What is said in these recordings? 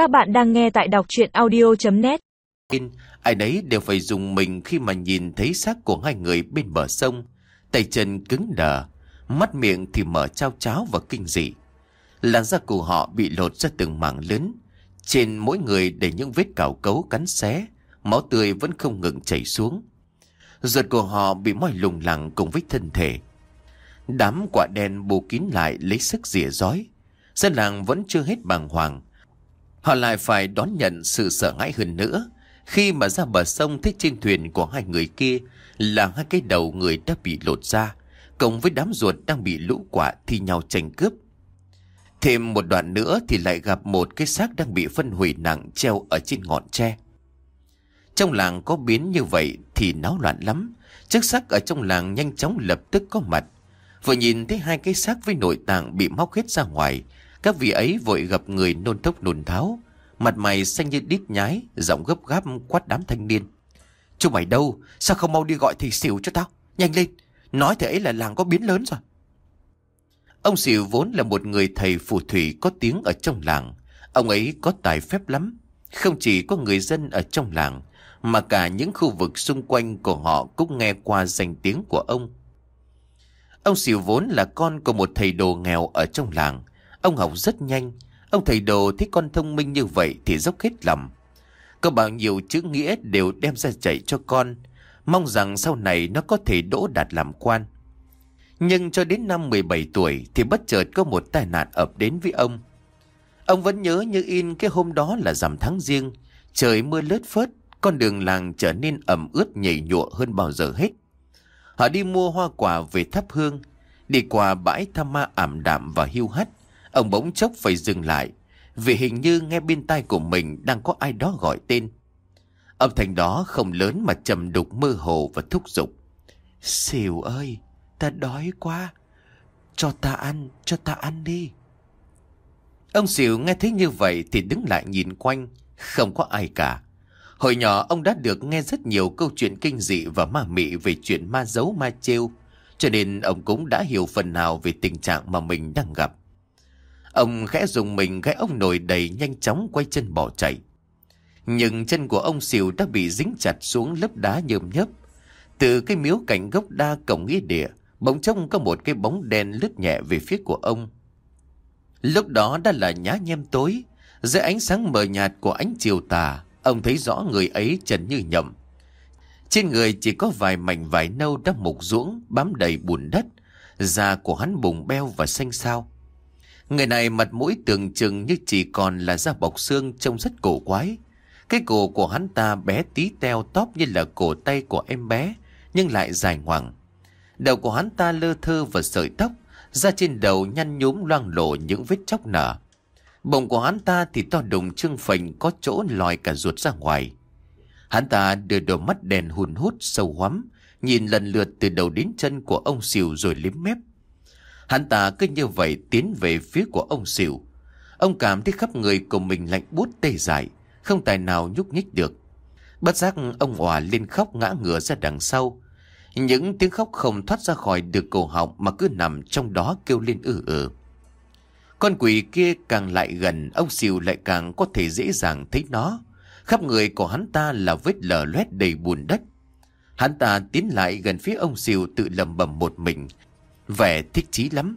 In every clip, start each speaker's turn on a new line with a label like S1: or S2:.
S1: Các bạn đang nghe tại đọc chuyện audio.net
S2: Ai đấy đều phải dùng mình khi mà nhìn thấy xác của hai người bên bờ sông. Tay chân cứng đờ, mắt miệng thì mở trao cháo và kinh dị. Làn da của họ bị lột ra từng mảng lớn. Trên mỗi người để những vết cào cấu cắn xé, máu tươi vẫn không ngừng chảy xuống. Ruột của họ bị moi lùng lẳng cùng với thân thể. Đám quả đen bù kín lại lấy sức rỉa rói. Dân làng vẫn chưa hết bàng hoàng. Họ lại phải đón nhận sự sợ hãi hơn nữa khi mà ra bờ sông thấy trên thuyền của hai người kia là hai cái đầu người đã bị lột ra, cộng với đám ruột đang bị lũ quả thi nhau tranh cướp. Thêm một đoạn nữa thì lại gặp một cái xác đang bị phân hủy nặng treo ở trên ngọn tre. Trong làng có biến như vậy thì náo loạn lắm. chức xác ở trong làng nhanh chóng lập tức có mặt. Vừa nhìn thấy hai cái xác với nội tạng bị móc hết ra ngoài, các vị ấy vội gặp người nôn thốc nôn tháo, mặt mày xanh như đít nhái, giọng gấp gáp quát đám thanh niên. Chúng mày đâu, sao không mau đi gọi thầy xỉu cho tao, nhanh lên, nói thế ấy là làng có biến lớn rồi. Ông xỉu vốn là một người thầy phù thủy có tiếng ở trong làng, ông ấy có tài phép lắm, không chỉ có người dân ở trong làng, mà cả những khu vực xung quanh của họ cũng nghe qua danh tiếng của ông. Ông xỉu vốn là con của một thầy đồ nghèo ở trong làng, Ông học rất nhanh. Ông thầy đồ thấy con thông minh như vậy thì dốc hết lòng. Có bao nhiêu chữ nghĩa đều đem ra dạy cho con. Mong rằng sau này nó có thể đỗ đạt làm quan. Nhưng cho đến năm 17 tuổi thì bất chợt có một tai nạn ập đến với ông. Ông vẫn nhớ như in cái hôm đó là rằm tháng riêng. Trời mưa lướt phớt, con đường làng trở nên ẩm ướt nhảy nhụa hơn bao giờ hết. Họ đi mua hoa quả về thắp hương, đi qua bãi tham ma ảm đạm và hiu hắt. Ông bỗng chốc phải dừng lại Vì hình như nghe bên tai của mình Đang có ai đó gọi tên. Âm thanh đó không lớn mà trầm đục mơ hồ và thúc giục. Xỉu ơi Ta đói quá Cho ta ăn Cho ta ăn đi. Ông xỉu nghe thấy như vậy Thì đứng lại nhìn quanh Không có ai cả. Hồi nhỏ ông đã được nghe rất nhiều câu chuyện kinh dị và ma mị về chuyện ma giấu ma trêu, cho nên ông cũng đã hiểu phần nào về tình trạng mà mình đang gặp. Ông khẽ dùng mình gãy ông nồi đầy nhanh chóng quay chân bỏ chạy. Nhưng chân của ông xỉu đã bị dính chặt xuống lớp đá nhơm nhớp. Từ cái miếu cạnh gốc đa cổng nghĩa địa, bỗng trông có một cái bóng đen lướt nhẹ về phía của ông. Lúc đó đã là nhá nhem tối, dưới ánh sáng mờ nhạt của ánh chiều tà, ông thấy rõ người ấy trần như nhậm. Trên người chỉ có vài mảnh vải nâu đã mục ruỗng, bám đầy bùn đất, da của hắn bùng beo và xanh xao. Người này mặt mũi tưởng chừng như chỉ còn là da bọc xương trông rất cổ quái. Cái cổ của hắn ta bé tí teo tóp như là cổ tay của em bé, nhưng lại dài ngoằng. Đầu của hắn ta lơ thơ và sợi tóc, da trên đầu nhăn nhúm loang lộ những vết chóc nở. Bụng của hắn ta thì to đùng trương phình có chỗ lòi cả ruột ra ngoài. Hắn ta đưa đôi mắt đèn hùn hút sâu hoắm, nhìn lần lượt từ đầu đến chân của ông xỉu rồi liếm mép. Hắn ta cứ như vậy tiến về phía của ông xỉu. Ông cảm thấy khắp người của mình lạnh bút tê dại, không tài nào nhúc nhích được. Bất giác ông òa lên khóc ngã ngửa ra đằng sau. Những tiếng khóc không thoát ra khỏi được cổ họng mà cứ nằm trong đó kêu lên ư ừ. Con quỷ kia càng lại gần, ông xỉu lại càng có thể dễ dàng thấy nó. Khắp người của hắn ta là vết lở loét đầy bùn đất. Hắn ta tiến lại gần phía ông xỉu tự lầm bầm một mình, Vẻ thích chí lắm.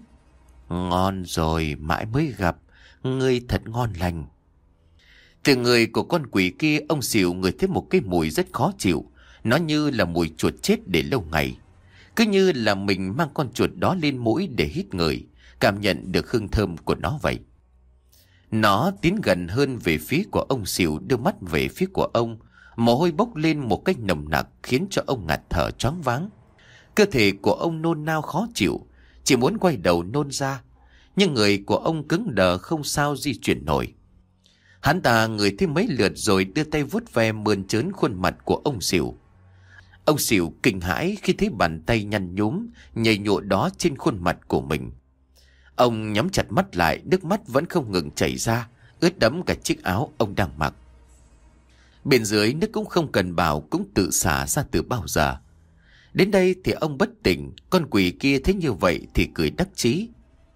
S2: Ngon rồi, mãi mới gặp. Ngươi thật ngon lành. Từ người của con quỷ kia, ông xỉu người thấy một cái mùi rất khó chịu. Nó như là mùi chuột chết để lâu ngày. Cứ như là mình mang con chuột đó lên mũi để hít người, cảm nhận được hương thơm của nó vậy. Nó tiến gần hơn về phía của ông xỉu đưa mắt về phía của ông. Mồ hôi bốc lên một cách nồng nặc khiến cho ông ngạt thở choáng váng. Cơ thể của ông nôn nao khó chịu, chỉ muốn quay đầu nôn ra. Nhưng người của ông cứng đờ không sao di chuyển nổi. Hắn ta người thêm mấy lượt rồi đưa tay vuốt ve mườn trớn khuôn mặt của ông xỉu. Ông xỉu kinh hãi khi thấy bàn tay nhăn nhúm, nhầy nhụa đó trên khuôn mặt của mình. Ông nhắm chặt mắt lại, nước mắt vẫn không ngừng chảy ra, ướt đẫm cả chiếc áo ông đang mặc. Bên dưới nước cũng không cần bảo cũng tự xả ra từ bao giờ. Đến đây thì ông bất tỉnh, con quỷ kia thấy như vậy thì cười đắc chí.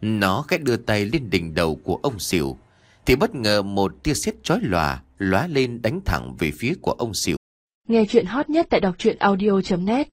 S2: Nó khẽ đưa tay lên đỉnh đầu của ông xỉu, Thì bất ngờ một tia sét chói lòa lóa lên đánh thẳng về phía của ông xỉu.
S3: Nghe chuyện hot nhất tại đọc truyện audio.net